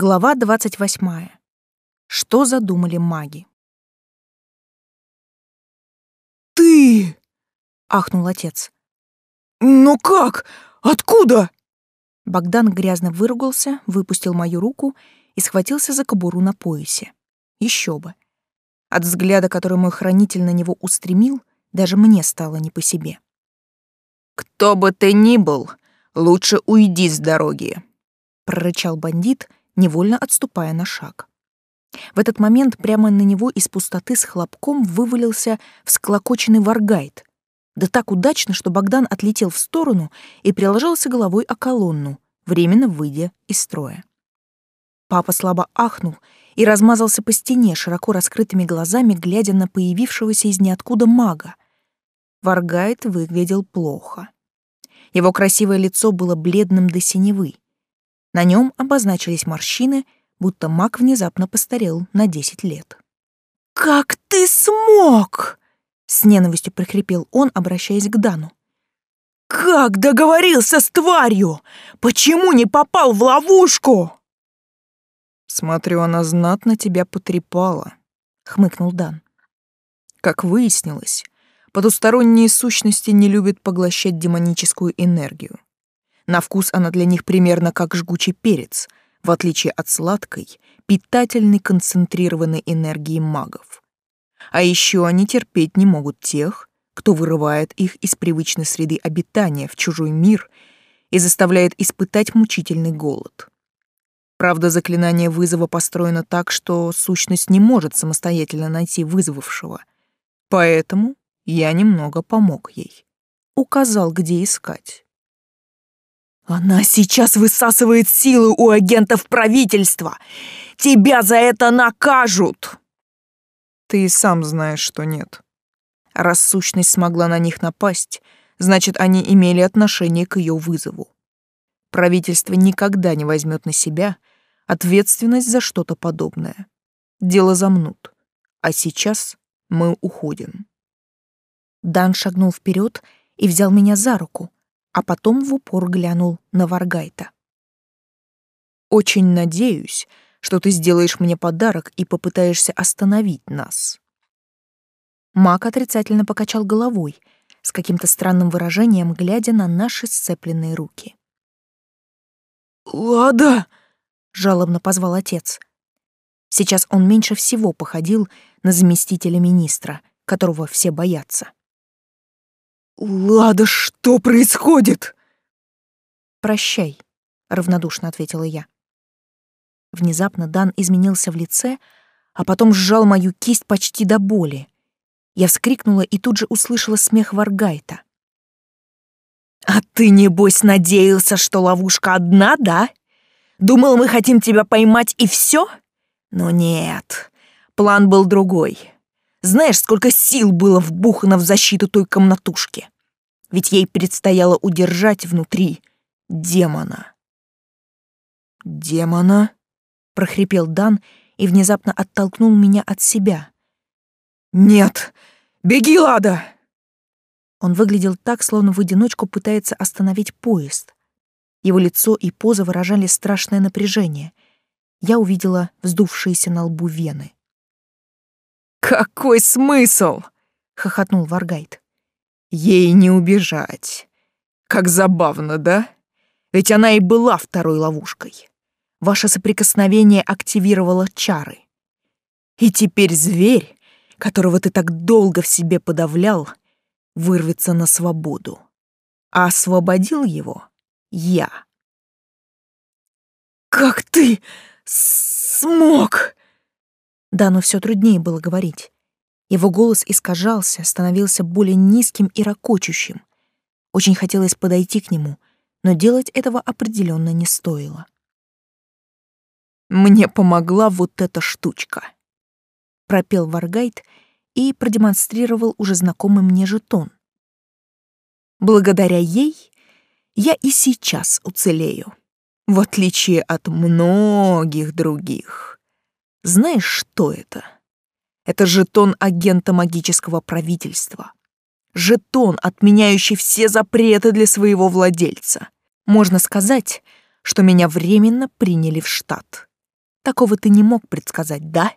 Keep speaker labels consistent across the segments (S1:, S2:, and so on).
S1: Глава 28. Что задумали маги?
S2: «Ты!»
S1: — ахнул отец.
S2: «Но как? Откуда?»
S1: Богдан грязно выругался, выпустил мою руку и схватился за кобуру на поясе. Еще бы. От взгляда, который мой хранитель на него устремил, даже мне стало не по себе.
S2: «Кто бы ты ни был, лучше уйди с дороги», —
S1: прорычал бандит, невольно отступая на шаг. В этот момент прямо на него из пустоты с хлопком вывалился всклокоченный варгайт. Да так удачно, что Богдан отлетел в сторону и приложился головой о колонну, временно выйдя из строя. Папа слабо ахнул и размазался по стене, широко раскрытыми глазами, глядя на появившегося из ниоткуда мага. Варгайт выглядел плохо. Его красивое лицо было бледным до синевы. На нем обозначились морщины, будто маг внезапно постарел на десять лет.
S2: «Как ты смог?»
S1: — с ненавистью прохрипел он, обращаясь к Дану.
S2: «Как договорился с тварью? Почему не попал в ловушку?»
S3: «Смотрю, она знатно тебя потрепала», — хмыкнул Дан. «Как выяснилось, потусторонние сущности не любят поглощать демоническую энергию. На вкус она для них примерно как жгучий перец, в отличие от сладкой, питательной концентрированной энергии магов. А еще они терпеть не могут тех, кто вырывает их из привычной среды обитания в чужой мир и заставляет испытать мучительный голод. Правда, заклинание вызова построено так, что сущность не может самостоятельно найти вызвавшего. Поэтому я немного помог ей. Указал, где искать.
S2: Она сейчас высасывает силы у агентов правительства. Тебя за это накажут.
S3: Ты и сам знаешь, что нет. Раз сущность смогла на них напасть, значит, они имели отношение к ее вызову. Правительство никогда не возьмет на себя ответственность за что-то подобное. Дело замнут. А сейчас мы уходим.
S1: Дан шагнул вперед и взял меня за руку, а потом в упор глянул на Варгайта.
S3: «Очень надеюсь, что ты сделаешь мне подарок и попытаешься остановить нас».
S1: Мак отрицательно покачал головой, с каким-то странным выражением, глядя на наши сцепленные руки.
S2: «Лада!» — жалобно позвал отец.
S1: Сейчас он меньше всего походил на заместителя министра, которого все боятся.
S2: «Лада, что происходит?»
S1: «Прощай», — равнодушно ответила я. Внезапно Дан изменился в лице, а потом сжал мою кисть почти до боли. Я вскрикнула и тут же услышала смех Варгайта.
S2: «А ты, небось, надеялся, что ловушка одна, да? Думал, мы хотим тебя поймать и все? Но нет, план был другой. Знаешь, сколько сил было вбухано в защиту той комнатушки? Ведь ей предстояло удержать внутри демона.
S3: «Демона?»
S1: — прохрипел Дан и внезапно оттолкнул меня от себя.
S2: «Нет! Беги, Лада!»
S1: Он выглядел так, словно в одиночку пытается остановить поезд. Его лицо и поза выражали страшное напряжение. Я увидела вздувшиеся на лбу вены.
S2: «Какой смысл?» — хохотнул Варгайт. «Ей не убежать. Как забавно, да? Ведь она и была второй ловушкой. Ваше соприкосновение активировало чары. И теперь зверь, которого ты так долго в себе подавлял, вырвется на свободу. А освободил его я». «Как ты смог?»
S1: Дану все труднее было говорить. Его голос искажался, становился более низким и ракочущим. Очень хотелось подойти к нему, но делать этого определенно не стоило.
S2: «Мне помогла вот эта штучка», —
S1: пропел Варгайт и продемонстрировал уже знакомый мне жетон.
S2: «Благодаря ей я и сейчас уцелею, в отличие от многих других». Знаешь, что это? Это жетон агента магического правительства. Жетон, отменяющий все запреты для своего владельца. Можно сказать, что меня временно приняли в штат.
S1: Такого ты не мог предсказать, да?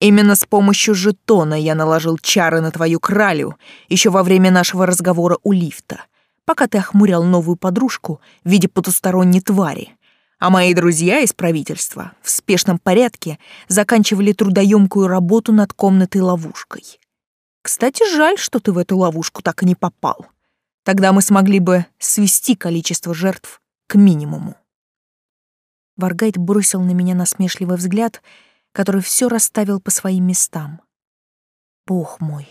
S2: Именно с помощью жетона я наложил чары на твою кралю еще во время нашего разговора у лифта, пока ты охмурял новую подружку в виде потусторонней твари. А мои друзья из правительства в спешном порядке заканчивали трудоемкую работу над комнатой-ловушкой. Кстати, жаль, что ты в эту ловушку так и не попал. Тогда мы смогли бы свести количество жертв к минимуму.
S1: Варгайт бросил на меня насмешливый взгляд — который все расставил по своим местам. Бог мой,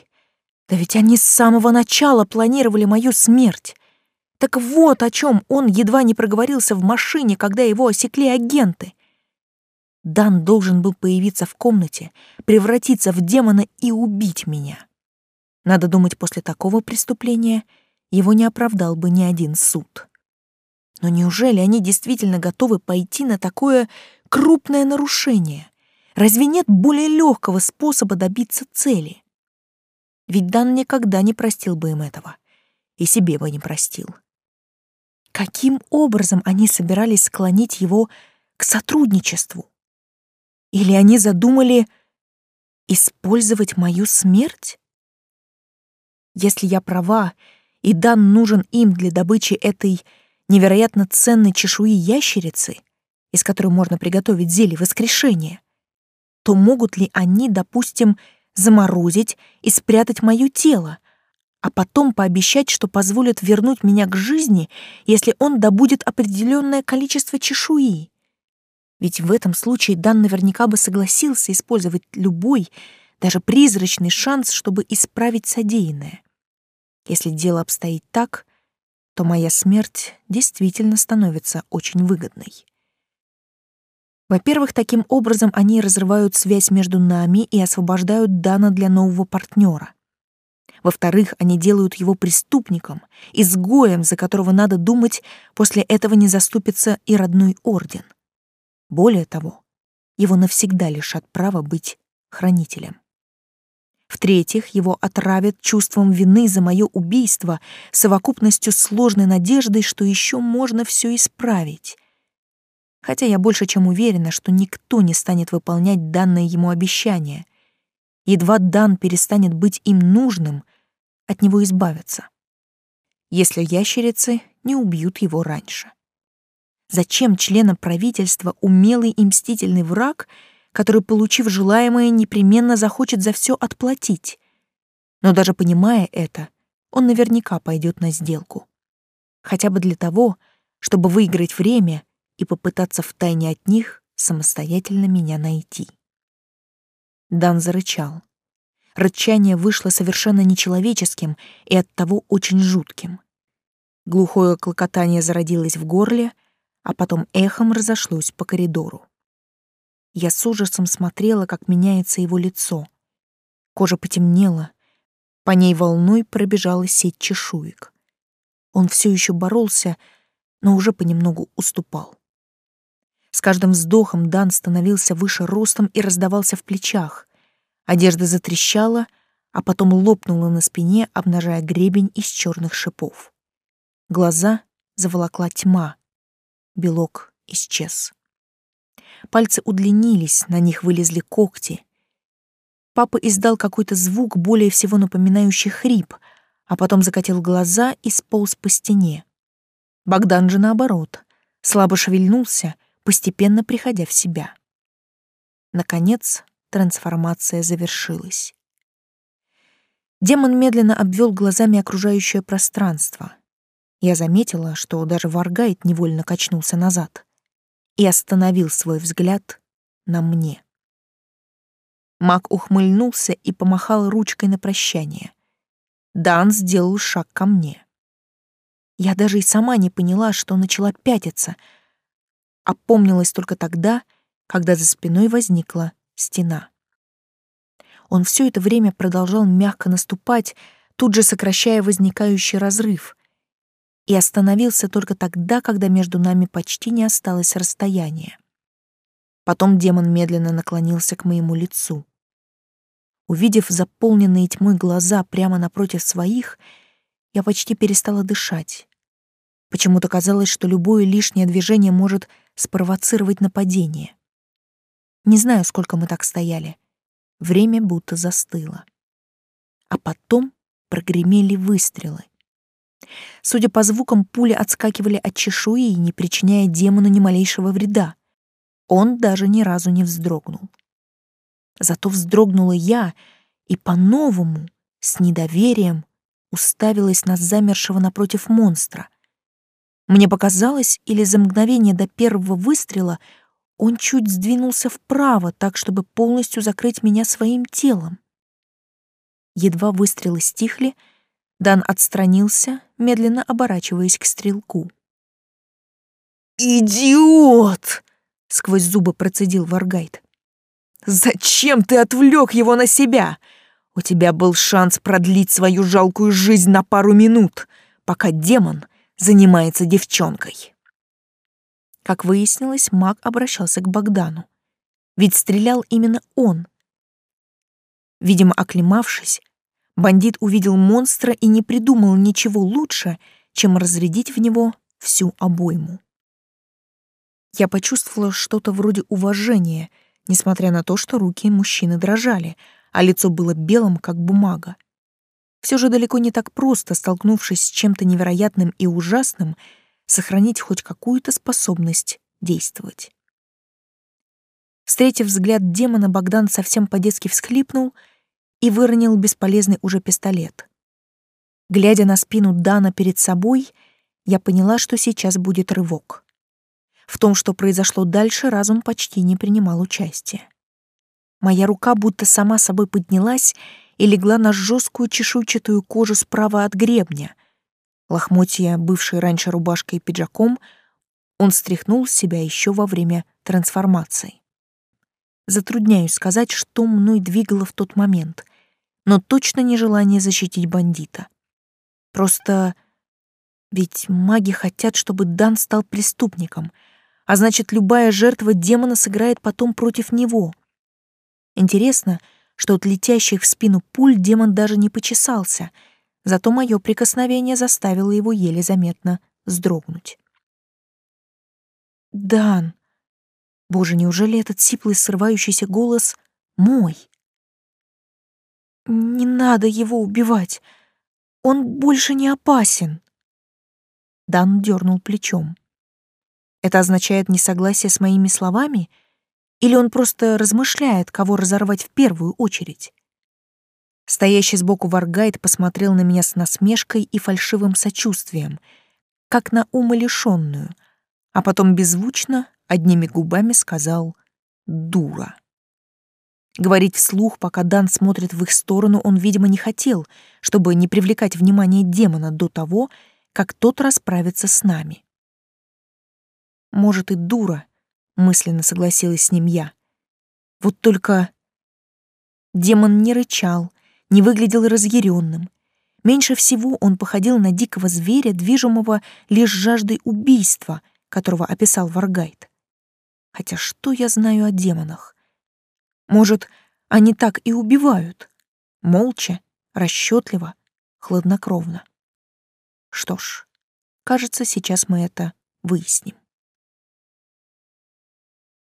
S1: да ведь они с самого начала планировали мою смерть. Так вот о чем он едва не проговорился в машине, когда его осекли агенты. Дан должен был появиться в комнате, превратиться в демона и убить меня. Надо думать, после такого преступления его не оправдал бы ни один суд. Но неужели они действительно готовы пойти на такое крупное нарушение? Разве нет более легкого способа добиться цели? Ведь Дан никогда не простил бы им этого. И себе бы не простил. Каким образом они собирались склонить его к сотрудничеству? Или они задумали использовать мою смерть? Если я права, и Дан нужен им для добычи этой невероятно ценной чешуи ящерицы, из которой можно приготовить зелье воскрешения, то могут ли они, допустим, заморозить и спрятать моё тело, а потом пообещать, что позволят вернуть меня к жизни, если он добудет определенное количество чешуи? Ведь в этом случае Дан наверняка бы согласился использовать любой, даже призрачный шанс, чтобы исправить содеянное. Если дело обстоит так, то моя смерть действительно становится очень выгодной. Во-первых, таким образом они разрывают связь между нами и освобождают Дана для нового партнера. Во-вторых, они делают его преступником, изгоем, за которого надо думать, после этого не заступится и родной орден. Более того, его навсегда лишат права быть хранителем. В-третьих, его отравят чувством вины за мое убийство, совокупностью сложной надеждой, что еще можно все исправить хотя я больше чем уверена, что никто не станет выполнять данное ему обещание. Едва Дан перестанет быть им нужным, от него избавятся. Если ящерицы не убьют его раньше. Зачем членам правительства умелый и мстительный враг, который, получив желаемое, непременно захочет за все отплатить? Но даже понимая это, он наверняка пойдет на сделку. Хотя бы для того, чтобы выиграть время и попытаться втайне от них самостоятельно меня найти. Дан зарычал. Рычание вышло совершенно нечеловеческим и оттого очень жутким. Глухое клокотание зародилось в горле, а потом эхом разошлось по коридору. Я с ужасом смотрела, как меняется его лицо. Кожа потемнела, по ней волной пробежала сеть чешуек. Он все еще боролся, но уже понемногу уступал. С каждым вздохом Дан становился выше ростом и раздавался в плечах. Одежда затрещала, а потом лопнула на спине, обнажая гребень из черных шипов. Глаза заволокла тьма. Белок исчез. Пальцы удлинились, на них вылезли когти. Папа издал какой-то звук, более всего напоминающий хрип, а потом закатил глаза и сполз по стене. Богдан же наоборот, слабо шевельнулся — постепенно приходя в себя. Наконец, трансформация завершилась. Демон медленно обвел глазами окружающее пространство. Я заметила, что даже Варгайт невольно качнулся назад и остановил свой взгляд на мне. Маг ухмыльнулся и помахал ручкой на прощание. Дан сделал шаг ко мне. Я даже и сама не поняла, что начала пятиться — опомнилась только тогда, когда за спиной возникла стена. Он все это время продолжал мягко наступать, тут же сокращая возникающий разрыв, и остановился только тогда, когда между нами почти не осталось расстояния. Потом демон медленно наклонился к моему лицу. Увидев заполненные тьмой глаза прямо напротив своих, я почти перестала дышать. Почему-то казалось, что любое лишнее движение может спровоцировать нападение. Не знаю, сколько мы так стояли. Время будто застыло. А потом прогремели выстрелы. Судя по звукам, пули отскакивали от чешуи, не причиняя демону ни малейшего вреда. Он даже ни разу не вздрогнул. Зато вздрогнула я и по-новому, с недоверием, уставилась на замершего напротив монстра. Мне показалось, или за мгновение до первого выстрела он чуть сдвинулся вправо, так, чтобы полностью закрыть меня своим телом. Едва выстрелы стихли, Дан отстранился, медленно оборачиваясь к стрелку.
S2: «Идиот!» — сквозь зубы процедил Варгайт. «Зачем ты отвлек его на себя? У тебя был шанс продлить свою жалкую жизнь на пару минут, пока демон занимается девчонкой».
S1: Как выяснилось, маг обращался к Богдану. Ведь стрелял именно он. Видимо, оклемавшись, бандит увидел монстра и не придумал ничего лучше, чем разрядить в него всю обойму. Я почувствовала что-то вроде уважения, несмотря на то, что руки мужчины дрожали, а лицо было белым, как бумага. Все же далеко не так просто, столкнувшись с чем-то невероятным и ужасным, сохранить хоть какую-то способность действовать. Встретив взгляд демона, Богдан совсем по-детски всхлипнул и выронил бесполезный уже пистолет. Глядя на спину Дана перед собой, я поняла, что сейчас будет рывок. В том, что произошло дальше, разум почти не принимал участия. Моя рука будто сама собой поднялась и легла на жесткую чешуйчатую кожу справа от гребня. Лохмотья, бывшей раньше рубашкой и пиджаком, он стряхнул с себя еще во время трансформации. Затрудняюсь сказать, что мной двигало в тот момент, но точно не желание защитить бандита. Просто ведь маги хотят, чтобы Дан стал преступником — а значит, любая жертва демона сыграет потом против него. Интересно, что от летящих в спину пуль демон даже не почесался, зато мое прикосновение заставило его еле заметно вздрогнуть. «Дан! Боже, неужели этот сиплый срывающийся голос мой?» «Не надо его убивать! Он больше не опасен!» Дан дернул плечом. Это означает несогласие с моими словами? Или он просто размышляет, кого разорвать в первую очередь? Стоящий сбоку Варгайт посмотрел на меня с насмешкой и фальшивым сочувствием, как на умалишенную, а потом беззвучно, одними губами сказал «дура». Говорить вслух, пока Дан смотрит в их сторону, он, видимо, не хотел, чтобы не привлекать внимание демона до того, как тот расправится с нами. Может, и дура, мысленно согласилась с ним я. Вот только демон не рычал, не выглядел разъяренным. Меньше всего он походил на дикого зверя, движимого лишь жаждой убийства, которого описал Варгайт. Хотя что я знаю о демонах? Может, они так и убивают? Молча, расчетливо, хладнокровно. Что ж, кажется, сейчас мы это выясним.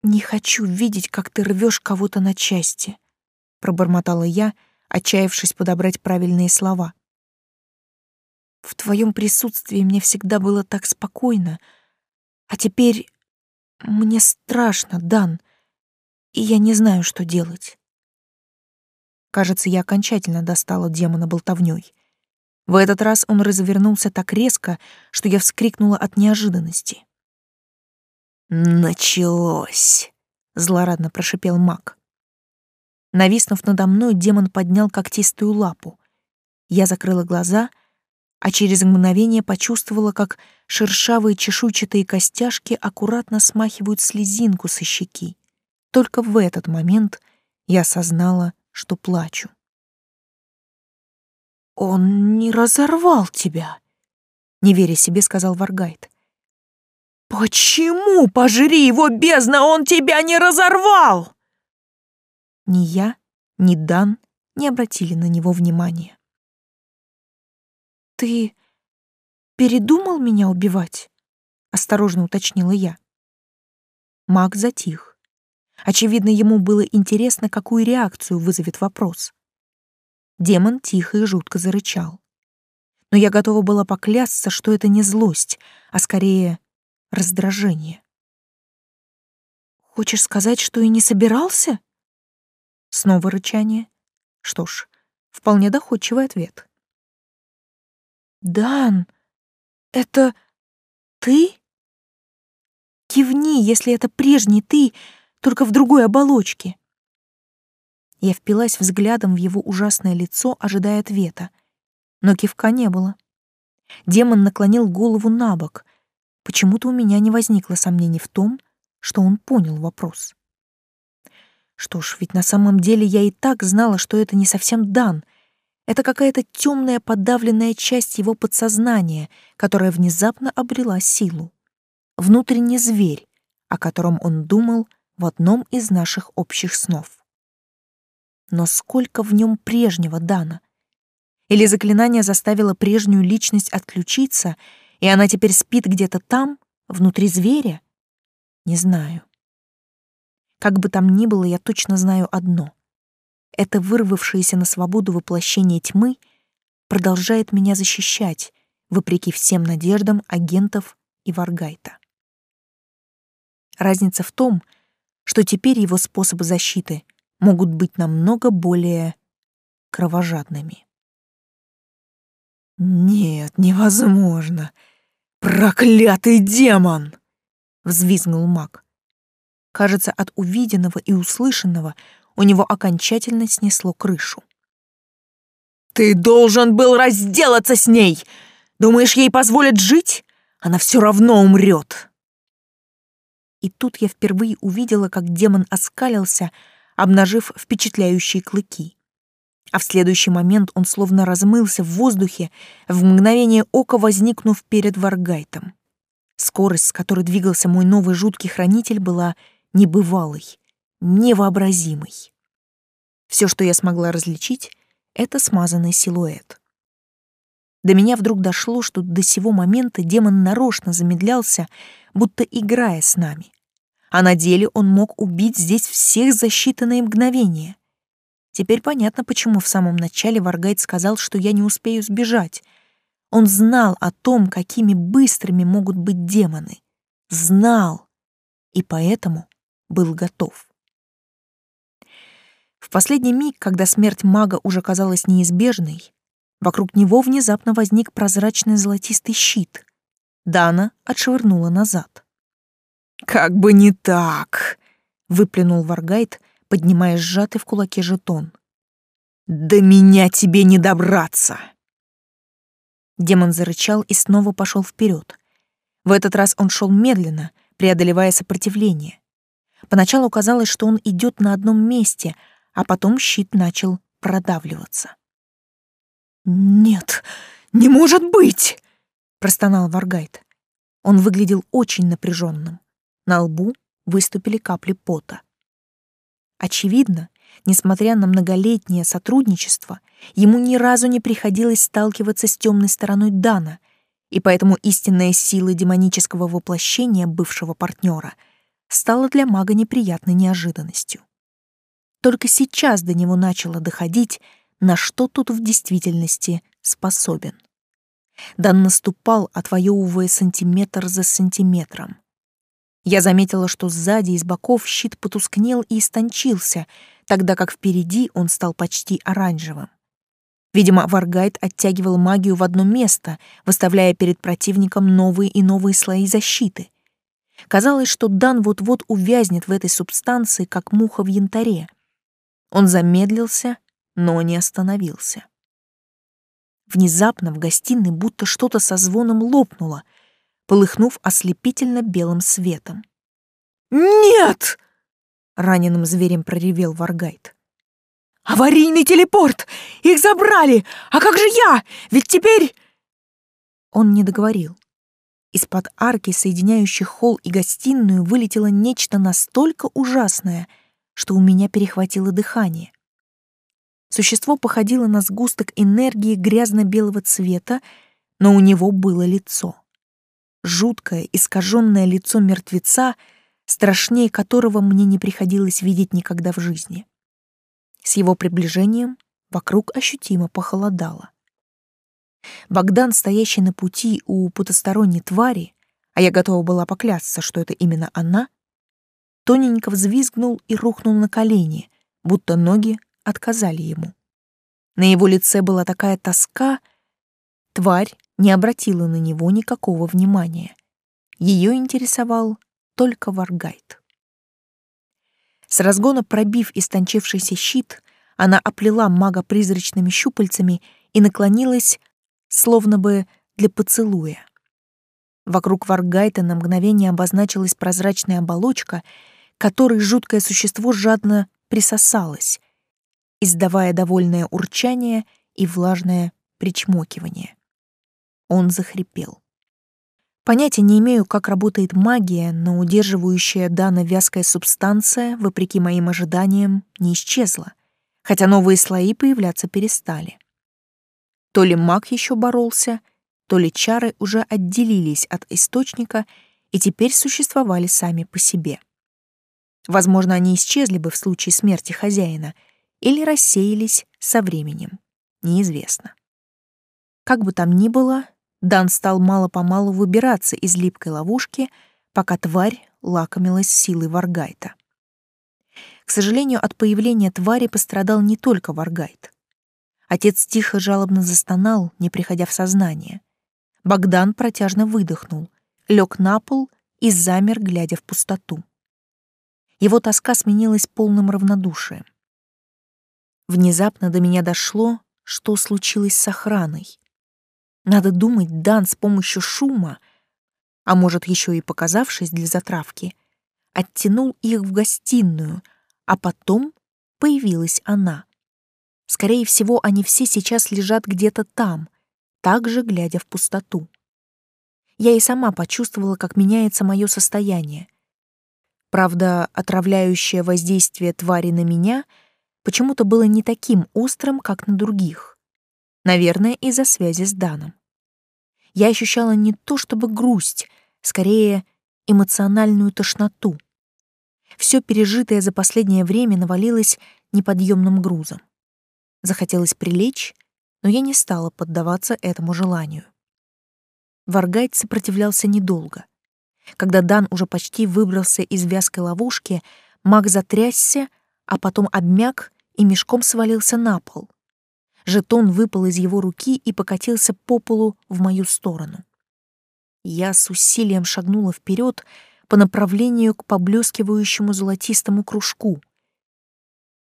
S1: «Не хочу видеть, как ты рвешь кого-то на части», — пробормотала я, отчаявшись подобрать правильные слова. «В твоем присутствии мне всегда было так спокойно, а теперь мне страшно, Дан, и я не знаю, что делать». Кажется, я окончательно достала демона болтовнёй. В этот раз он развернулся так резко, что я вскрикнула от неожиданности.
S2: «Началось!» — злорадно прошипел маг.
S1: Нависнув надо мной, демон поднял когтистую лапу. Я закрыла глаза, а через мгновение почувствовала, как шершавые чешуйчатые костяшки аккуратно смахивают слезинку со щеки. Только в этот момент я осознала, что плачу.
S2: «Он не разорвал тебя», — не веря себе, сказал Варгайт. «Почему, пожри его, бездна, он тебя не разорвал?»
S1: Ни я, ни Дан не обратили на него внимания. «Ты передумал меня убивать?» — осторожно уточнила я. Маг затих. Очевидно, ему было интересно, какую реакцию вызовет вопрос. Демон тихо и жутко зарычал. Но я готова была поклясться, что это не злость, а скорее раздражение. «Хочешь сказать, что и не собирался?» Снова рычание. Что ж, вполне доходчивый ответ. «Дан, это ты?» Кивни, если это прежний ты, только в другой оболочке. Я впилась взглядом в его ужасное лицо, ожидая ответа. Но кивка не было. Демон наклонил голову на бок. Почему-то у меня не возникло сомнений в том, что он понял вопрос. Что ж, ведь на самом деле я и так знала, что это не совсем Дан. Это какая-то темная подавленная часть его подсознания, которая внезапно обрела силу внутренний зверь, о котором он думал в одном из наших общих снов. Но сколько в нем прежнего Дана? Или заклинание заставило прежнюю личность отключиться, и она теперь спит где-то там, внутри зверя? Не знаю. Как бы там ни было, я точно знаю одно. Это вырвавшееся на свободу воплощение тьмы продолжает меня защищать, вопреки всем надеждам агентов и Варгайта. Разница в том, что теперь его способы защиты могут быть намного более кровожадными.
S2: «Нет, невозможно! Проклятый демон!» — взвизгнул маг.
S1: Кажется, от увиденного и услышанного у него окончательно снесло крышу.
S2: «Ты должен был разделаться с ней! Думаешь, ей позволят жить? Она все равно умрет!»
S1: И тут я впервые увидела, как демон оскалился, обнажив впечатляющие клыки. А в следующий момент он словно размылся в воздухе, в мгновение ока возникнув перед Варгайтом. Скорость, с которой двигался мой новый жуткий хранитель, была небывалой, невообразимой. Все, что я смогла различить, — это смазанный силуэт. До меня вдруг дошло, что до сего момента демон нарочно замедлялся, будто играя с нами. А на деле он мог убить здесь всех за считанные мгновения. Теперь понятно, почему в самом начале Варгайт сказал, что я не успею сбежать. Он знал о том, какими быстрыми могут быть демоны. Знал. И поэтому был готов. В последний миг, когда смерть мага уже казалась неизбежной, вокруг него внезапно возник прозрачный золотистый щит. Дана отшвырнула назад.
S2: «Как бы не так!» — выплюнул Варгайт,
S1: поднимая сжатый в кулаке жетон.
S2: «До меня тебе не добраться!»
S1: Демон зарычал и снова пошел вперед. В этот раз он шел медленно, преодолевая сопротивление. Поначалу казалось, что он идет на одном месте, а потом щит начал продавливаться.
S2: «Нет, не может быть!»
S1: простонал Варгайт. Он выглядел очень напряженным. На лбу выступили капли пота. Очевидно, несмотря на многолетнее сотрудничество, ему ни разу не приходилось сталкиваться с темной стороной Дана, и поэтому истинная сила демонического воплощения бывшего партнера стала для мага неприятной неожиданностью. Только сейчас до него начало доходить, на что тут в действительности способен. Дан наступал, отвоевывая сантиметр за сантиметром. Я заметила, что сзади и с боков щит потускнел и истончился, тогда как впереди он стал почти оранжевым. Видимо, Варгайт оттягивал магию в одно место, выставляя перед противником новые и новые слои защиты. Казалось, что Дан вот-вот увязнет в этой субстанции, как муха в янтаре. Он замедлился, но не остановился. Внезапно в гостиной будто что-то со звоном лопнуло, полыхнув ослепительно белым светом.
S2: «Нет!» — раненым зверем проревел Варгайт. «Аварийный телепорт! Их забрали! А как же я? Ведь теперь...»
S1: Он не договорил. Из-под арки, соединяющей холл и гостиную, вылетело нечто настолько ужасное, что у меня перехватило дыхание. Существо походило на сгусток энергии грязно-белого цвета, но у него было лицо. Жуткое, искаженное лицо мертвеца страшнее которого мне не приходилось видеть никогда в жизни. С его приближением вокруг ощутимо похолодало. Богдан, стоящий на пути у потусторонней твари, а я готова была поклясться, что это именно она, тоненько взвизгнул и рухнул на колени, будто ноги отказали ему. На его лице была такая тоска, тварь не обратила на него никакого внимания. Ее интересовал только Варгайт. С разгона пробив истончившийся щит, она оплела мага призрачными щупальцами и наклонилась, словно бы для поцелуя. Вокруг Варгайта на мгновение обозначилась прозрачная оболочка, которой жуткое существо жадно присосалось, издавая довольное урчание и влажное причмокивание. Он захрипел. Понятия не имею, как работает магия, но удерживающая Дана вязкая субстанция, вопреки моим ожиданиям, не исчезла, хотя новые слои появляться перестали. То ли маг еще боролся, то ли чары уже отделились от источника и теперь существовали сами по себе. Возможно, они исчезли бы в случае смерти хозяина или рассеялись со временем. Неизвестно. Как бы там ни было, Дан стал мало-помалу выбираться из липкой ловушки, пока тварь лакомилась силой Варгайта. К сожалению, от появления твари пострадал не только Варгайт. Отец тихо жалобно застонал, не приходя в сознание. Богдан протяжно выдохнул, лег на пол и замер, глядя в пустоту. Его тоска сменилась полным равнодушием. Внезапно до меня дошло, что случилось с охраной. Надо думать, Дан с помощью шума, а может, еще и показавшись для затравки, оттянул их в гостиную, а потом появилась она. Скорее всего, они все сейчас лежат где-то там, также глядя в пустоту. Я и сама почувствовала, как меняется мое состояние. Правда, отравляющее воздействие твари на меня почему-то было не таким острым, как на других. Наверное, из-за связи с Даном. Я ощущала не то чтобы грусть, скорее эмоциональную тошноту. Все пережитое за последнее время навалилось неподъемным грузом. Захотелось прилечь, но я не стала поддаваться этому желанию. Варгайт сопротивлялся недолго. Когда Дан уже почти выбрался из вязкой ловушки, маг затрясся, а потом обмяк и мешком свалился на пол. Жетон выпал из его руки и покатился по полу в мою сторону. Я с усилием шагнула вперед по направлению к поблескивающему золотистому кружку.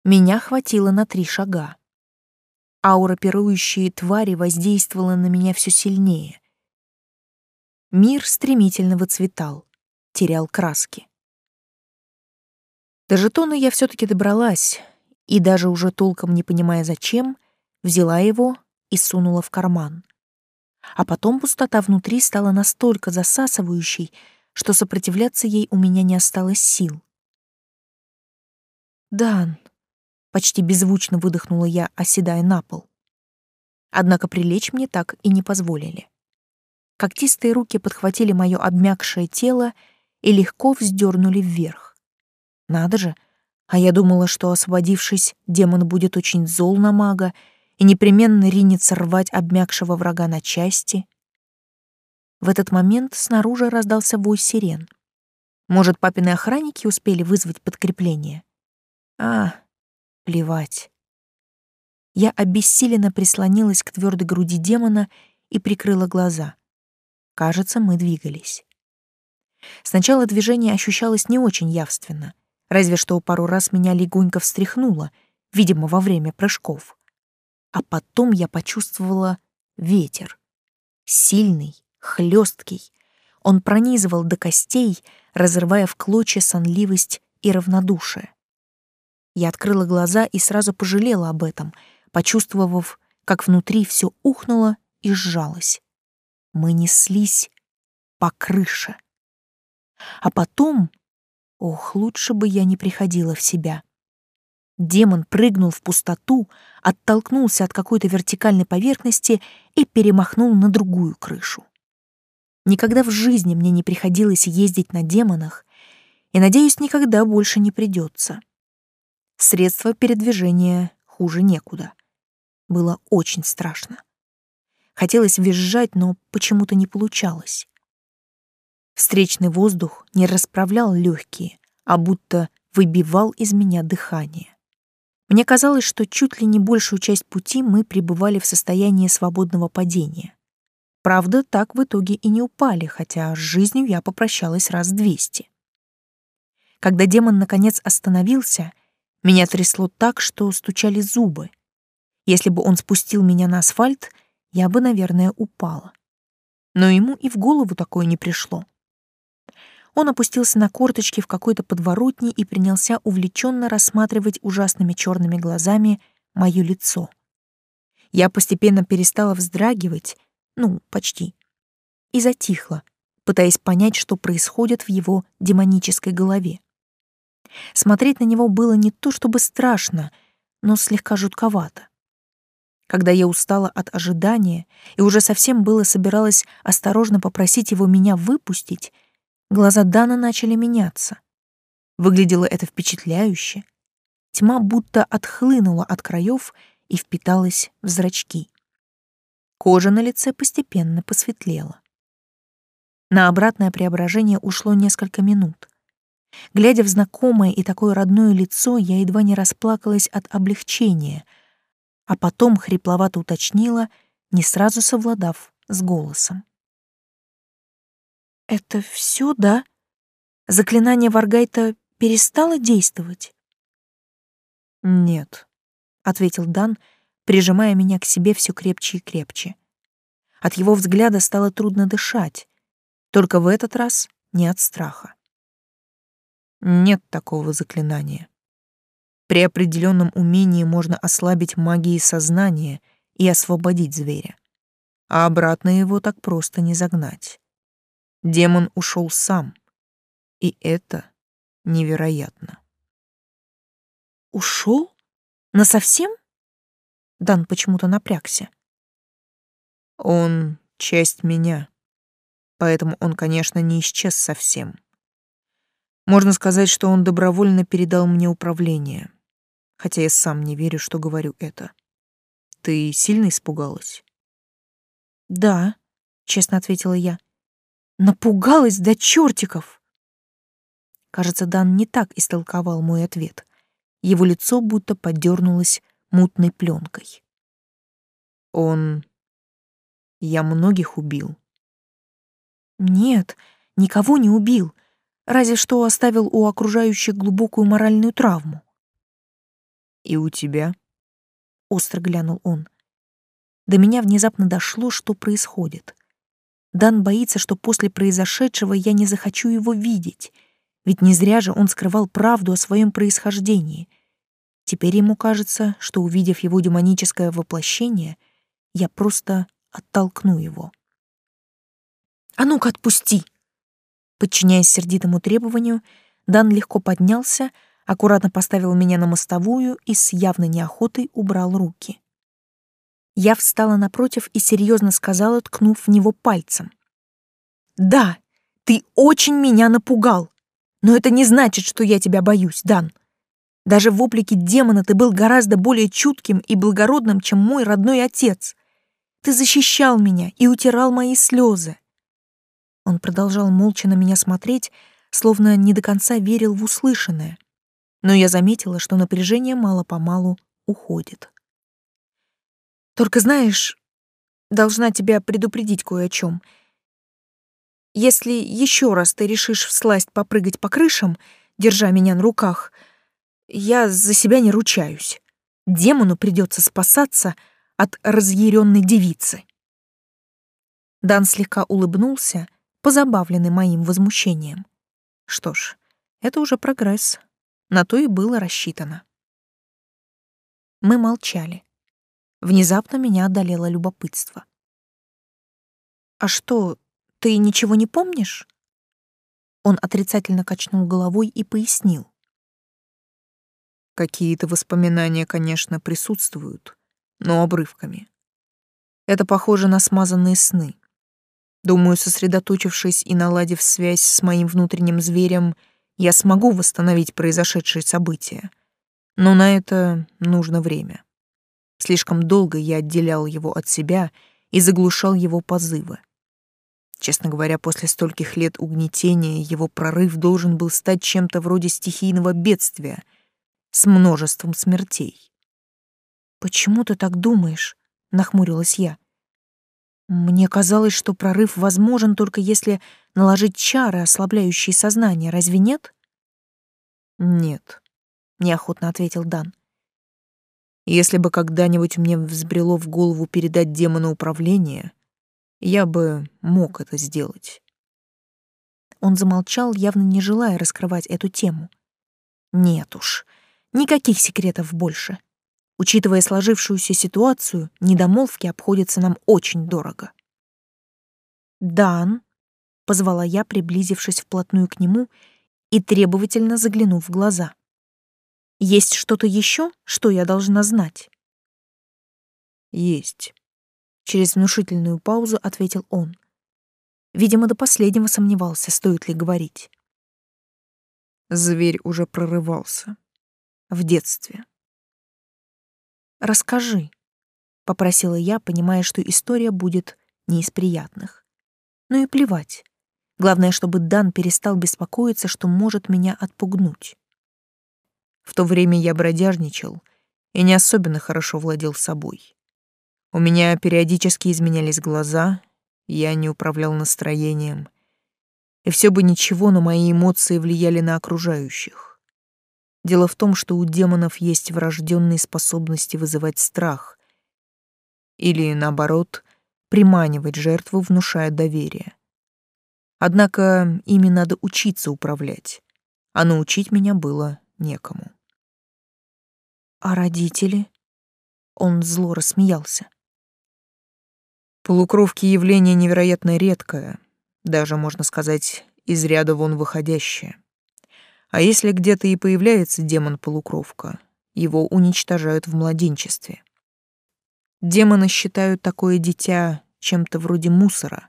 S1: Меня хватило на три шага. Аура пирующей твари воздействовала на меня все сильнее. Мир стремительно выцветал, терял краски. До жетона я все таки добралась, и даже уже толком не понимая зачем, взяла его и сунула в карман. А потом пустота внутри стала настолько засасывающей, что сопротивляться ей у меня не осталось сил. «Дан», — почти беззвучно выдохнула я, оседая на пол. Однако прилечь мне так и не позволили. Когтистые руки подхватили мое обмякшее тело и легко вздернули вверх. Надо же, а я думала, что, освободившись, демон будет очень зол на мага и непременно ринется рвать обмякшего врага на части. В этот момент снаружи раздался вой сирен. Может, папины охранники успели вызвать подкрепление? А, плевать. Я обессиленно прислонилась к твердой груди демона и прикрыла глаза. Кажется, мы двигались. Сначала движение ощущалось не очень явственно, разве что пару раз меня легонько встряхнуло, видимо, во время прыжков а потом я почувствовала ветер. Сильный, хлесткий. Он пронизывал до костей, разрывая в клочья сонливость и равнодушие. Я открыла глаза и сразу пожалела об этом, почувствовав, как внутри все ухнуло и сжалось. Мы неслись по крыше. А потом... Ох, лучше бы я не приходила в себя. Демон прыгнул в пустоту, оттолкнулся от какой-то вертикальной поверхности и перемахнул на другую крышу. Никогда в жизни мне не приходилось ездить на демонах, и, надеюсь, никогда больше не придется. Средства передвижения хуже некуда. Было очень страшно. Хотелось визжать, но почему-то не получалось. Встречный воздух не расправлял легкие, а будто выбивал из меня дыхание. Мне казалось, что чуть ли не большую часть пути мы пребывали в состоянии свободного падения. Правда, так в итоге и не упали, хотя с жизнью я попрощалась раз двести. Когда демон наконец остановился, меня трясло так, что стучали зубы. Если бы он спустил меня на асфальт, я бы, наверное, упала. Но ему и в голову такое не пришло. Он опустился на корточки в какой-то подворотне и принялся увлеченно рассматривать ужасными черными глазами мое лицо. Я постепенно перестала вздрагивать ну, почти. И затихла, пытаясь понять, что происходит в его демонической голове. Смотреть на него было не то чтобы страшно, но слегка жутковато. Когда я устала от ожидания и уже совсем было собиралась осторожно попросить его меня выпустить, глаза Дана начали меняться. Выглядело это впечатляюще. Тьма будто отхлынула от краев и впиталась в зрачки. Кожа на лице постепенно посветлела. На обратное преображение ушло несколько минут. Глядя в знакомое и такое родное лицо, я едва не расплакалась от облегчения, а потом хрипловато уточнила, не сразу совладав с голосом. «Это все, да? Заклинание Варгайта перестало действовать?»
S3: «Нет», — ответил Дан, — прижимая меня к себе все крепче и крепче. От его взгляда стало трудно дышать, только в этот раз не от страха. Нет такого заклинания. При определенном умении можно ослабить магией сознания и освободить зверя, а обратно его так просто не загнать. Демон ушел сам, и это невероятно.
S1: Ушел? Насовсем? Дан почему-то напрягся.
S3: Он — часть меня, поэтому он, конечно, не исчез совсем. Можно сказать, что он добровольно передал мне управление, хотя я сам не верю, что говорю это. Ты сильно испугалась?
S1: Да, честно ответила я. Напугалась до чертиков. Кажется, Дан не так истолковал мой ответ. Его лицо будто подернулось мутной пленкой.
S3: Он... Я многих убил.
S1: Нет, никого не убил, разве что оставил у окружающих глубокую моральную травму.
S3: И у тебя?
S1: Остро глянул он. До меня внезапно дошло, что происходит. Дан боится, что после произошедшего я не захочу его видеть, ведь не зря же он скрывал правду о своем происхождении — Теперь ему кажется, что, увидев его демоническое воплощение, я просто оттолкну его. «А ну-ка, отпусти!» Подчиняясь сердитому требованию, Дан легко поднялся, аккуратно поставил меня на мостовую и с явной неохотой убрал руки. Я встала напротив и серьезно сказала, ткнув в него пальцем. «Да, ты очень меня напугал, но это не значит, что я тебя боюсь, Дан. Даже в оплике демона ты был гораздо более чутким и благородным, чем мой родной отец. Ты защищал меня и утирал мои слезы. Он продолжал молча на меня смотреть, словно не до конца верил в услышанное. Но я заметила, что напряжение мало-помалу уходит. Только знаешь, должна тебя предупредить кое о чем. Если еще раз ты решишь всласть попрыгать по крышам, держа меня на руках — я за себя не ручаюсь. Демону придется спасаться от разъяренной девицы. Дан слегка улыбнулся, позабавленный моим возмущением. Что ж, это уже прогресс. На то и было рассчитано. Мы молчали. Внезапно меня одолело любопытство. «А что, ты ничего не помнишь?» Он отрицательно качнул головой и пояснил.
S3: Какие-то воспоминания, конечно, присутствуют, но обрывками. Это похоже на смазанные сны. Думаю, сосредоточившись и наладив связь с моим внутренним зверем,
S1: я смогу восстановить произошедшие события. Но на это нужно время. Слишком долго я отделял его от себя и заглушал его позывы. Честно говоря, после стольких лет угнетения его прорыв должен был стать чем-то вроде стихийного бедствия с множеством смертей. «Почему ты так думаешь?» — нахмурилась я. «Мне казалось, что прорыв возможен только если наложить чары, ослабляющие сознание. Разве нет?»
S3: «Нет», — неохотно ответил Дан. «Если бы когда-нибудь мне взбрело в голову передать демону управление, я бы мог это сделать».
S1: Он замолчал, явно не желая раскрывать эту тему. «Нет уж, никаких секретов больше. Учитывая сложившуюся ситуацию, недомолвки обходятся нам очень дорого». «Дан», — позвала я, приблизившись вплотную к нему и требовательно заглянув в глаза. Есть что-то еще, что я должна знать?
S3: Есть.
S1: Через внушительную паузу ответил он. Видимо, до последнего сомневался, стоит ли говорить.
S3: Зверь уже прорывался. В детстве.
S1: «Расскажи», — попросила я, понимая, что история будет не из приятных. Ну и плевать. Главное, чтобы Дан перестал беспокоиться, что может меня отпугнуть.
S3: В то время я бродяжничал и не особенно хорошо владел собой. У меня периодически изменялись глаза, я не управлял настроением. И все бы ничего, но мои эмоции влияли на окружающих. Дело в том, что у демонов есть врожденные способности вызывать страх или, наоборот, приманивать жертву, внушая доверие. Однако ими надо учиться управлять, а научить меня было некому.
S1: «А родители?» Он зло рассмеялся.
S3: Полукровки явление невероятно редкое, даже, можно сказать, из ряда вон выходящее. А если где-то и появляется демон-полукровка, его уничтожают в младенчестве. Демоны считают такое дитя чем-то вроде мусора,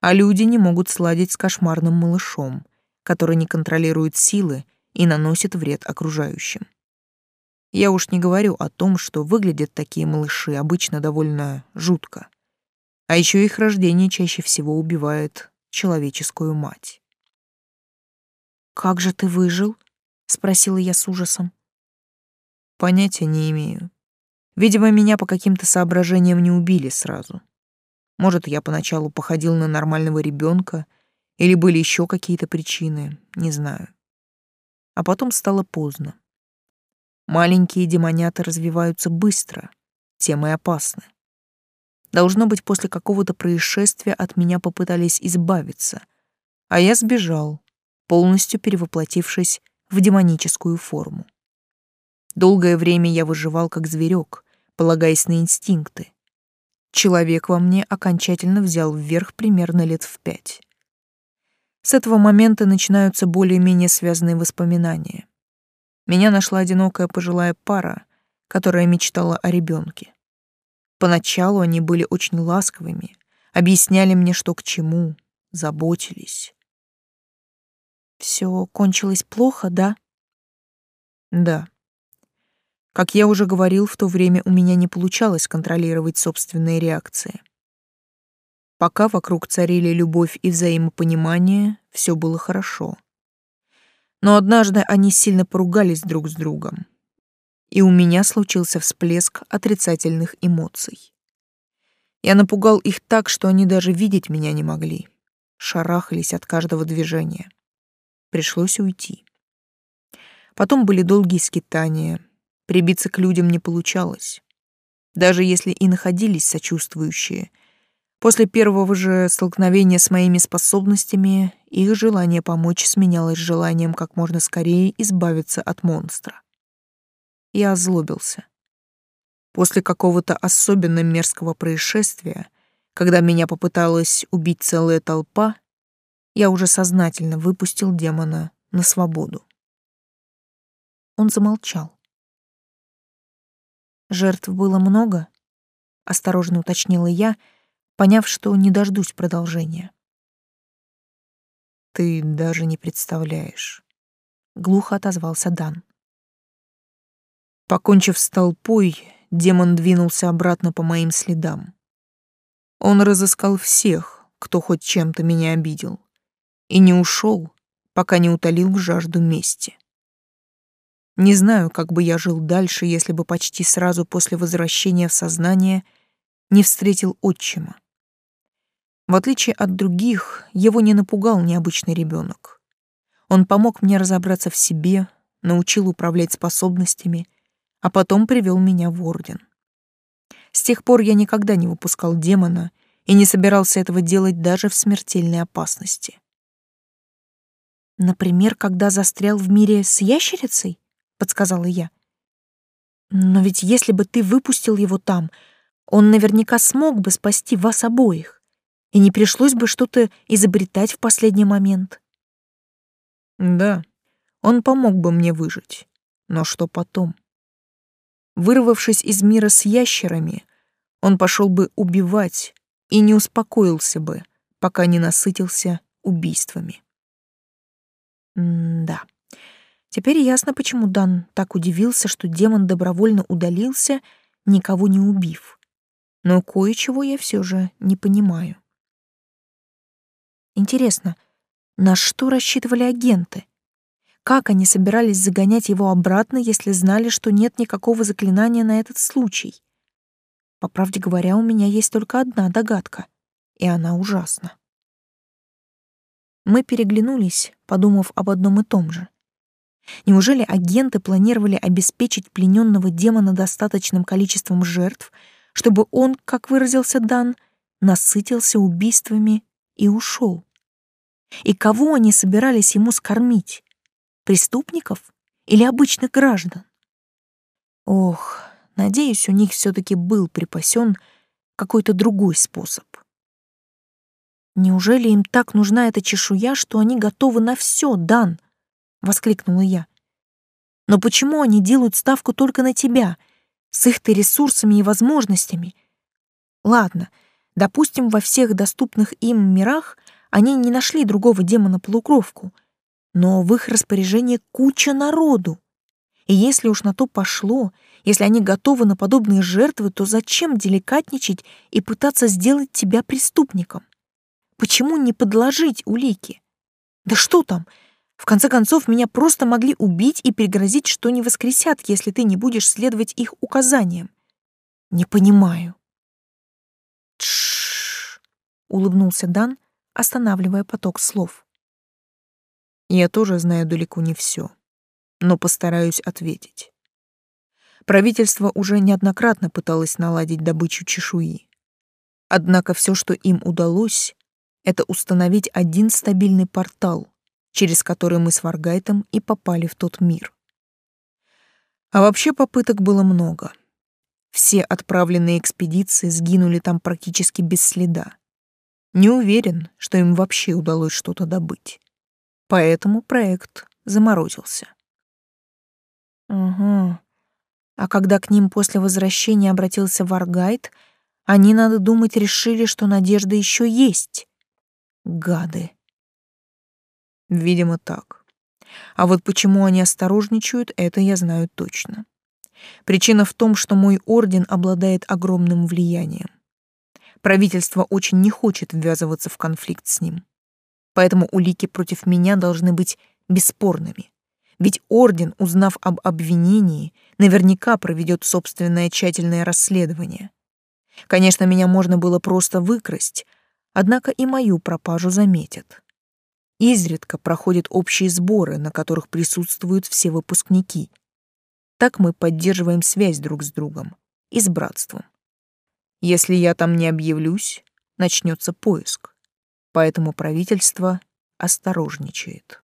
S3: а люди не могут сладить с кошмарным малышом, который не контролирует силы и наносит вред окружающим. Я уж не говорю о том, что выглядят такие малыши обычно довольно жутко. А еще их рождение чаще всего убивает человеческую мать.
S1: «Как же ты выжил?» — спросила я с ужасом.
S3: Понятия не имею. Видимо, меня по каким-то соображениям не убили сразу. Может, я поначалу походил на нормального ребенка, или были еще какие-то причины, не знаю. А потом стало поздно. Маленькие демонята развиваются быстро, тем и опасны. Должно быть, после какого-то происшествия от меня попытались избавиться, а я сбежал, полностью перевоплотившись в демоническую форму. Долгое время я выживал как зверек, полагаясь на инстинкты, человек во мне окончательно взял вверх примерно лет в пять. С этого момента начинаются более-менее связанные воспоминания. Меня нашла одинокая пожилая пара, которая мечтала о ребенке. Поначалу они были очень ласковыми, объясняли мне, что к чему, заботились.
S1: Все кончилось плохо, да?
S3: Да. Как я уже говорил, в то время у меня не получалось контролировать собственные реакции. Пока вокруг царили любовь и взаимопонимание, все было хорошо. Но однажды они сильно поругались друг с другом, и у меня случился всплеск отрицательных эмоций. Я напугал их так, что они даже видеть меня не могли, шарахались от каждого движения. Пришлось уйти. Потом были долгие скитания, Прибиться к людям не получалось. Даже если и находились сочувствующие, после первого же столкновения с моими способностями их желание помочь сменялось желанием как можно скорее избавиться от монстра. Я озлобился. После какого-то особенно мерзкого происшествия, когда меня попыталась убить целая толпа, я уже сознательно выпустил демона на свободу.
S1: Он замолчал. Жертв было много? Осторожно уточнила я, поняв, что не дождусь продолжения.
S3: Ты даже не представляешь.
S1: глухо отозвался Дан.
S2: Покончив с толпой, демон двинулся обратно по моим следам. Он разыскал всех, кто хоть чем-то меня обидел, и не ушел, пока не утолил жажду мести. Не знаю, как бы я жил дальше, если бы почти сразу после возвращения в сознание не встретил отчима. В отличие от других, его не напугал необычный ребенок. Он помог мне разобраться в себе, научил управлять способностями, а потом привел меня в орден. С тех пор я никогда не выпускал демона и не собирался этого делать даже в смертельной опасности.
S1: Например, когда застрял в мире с ящерицей? — подсказала я. «Но ведь если бы ты выпустил его там, он наверняка смог бы спасти вас обоих, и не пришлось бы что-то изобретать в последний момент».
S2: «Да, он помог бы мне выжить. Но что потом?» Вырвавшись из мира с ящерами, он пошел бы убивать и не успокоился бы, пока не насытился убийствами.
S1: М-да. Теперь ясно, почему Дан так удивился, что демон добровольно удалился, никого не убив. Но кое-чего я все же не понимаю. Интересно, на что рассчитывали агенты? Как они собирались загонять его обратно, если знали, что нет никакого заклинания на этот случай? По правде говоря, у меня есть только одна догадка, и она ужасна. Мы переглянулись, подумав об одном и том же. Неужели агенты планировали обеспечить плененного демона достаточным количеством жертв, чтобы он, как выразился Дан, насытился убийствами и ушел? И кого они собирались ему скормить? Преступников или обычных граждан? Ох, надеюсь, у них все-таки был припасен какой-то другой способ. Неужели им так нужна эта чешуя, что они готовы на все, Дан? воскликнула я. Но почему они делают ставку только на тебя, с их-то ресурсами и возможностями? Ладно, допустим, во всех доступных им мирах они не нашли другого демона-полукровку, но в их распоряжении куча народу. И если уж на то пошло, если они готовы на подобные жертвы, то зачем деликатничать и пытаться сделать тебя преступником? Почему не подложить улики? Да что там, в конце концов, меня просто могли убить и пригрозить, что не воскресят, если ты не будешь следовать их указаниям. Не понимаю. Тш, улыбнулся Дан, останавливая поток слов.
S2: Я тоже знаю далеко не все, но постараюсь ответить. Правительство уже неоднократно пыталось наладить добычу чешуи. Однако все, что им удалось, это установить один стабильный портал, через который мы с Варгайтом и попали в тот мир. А вообще попыток было много. Все отправленные экспедиции сгинули там практически без следа. Не уверен, что им вообще удалось что-то добыть. Поэтому проект заморозился.
S1: Угу. А когда к ним после возвращения обратился Варгайт, они, надо думать, решили, что надежда еще есть. Гады.
S2: Видимо, так. А вот почему они осторожничают, это я знаю точно. Причина в том, что мой орден обладает огромным влиянием. Правительство очень не хочет ввязываться в конфликт с ним. Поэтому улики против меня должны быть бесспорными. Ведь орден, узнав об обвинении, наверняка проведет собственное тщательное расследование. Конечно, меня можно было просто выкрасть, однако и мою пропажу заметят. Изредка проходят общие сборы, на которых присутствуют все выпускники. Так мы поддерживаем связь друг с другом и с братством. Если я там не объявлюсь, начнется поиск. Поэтому правительство осторожничает.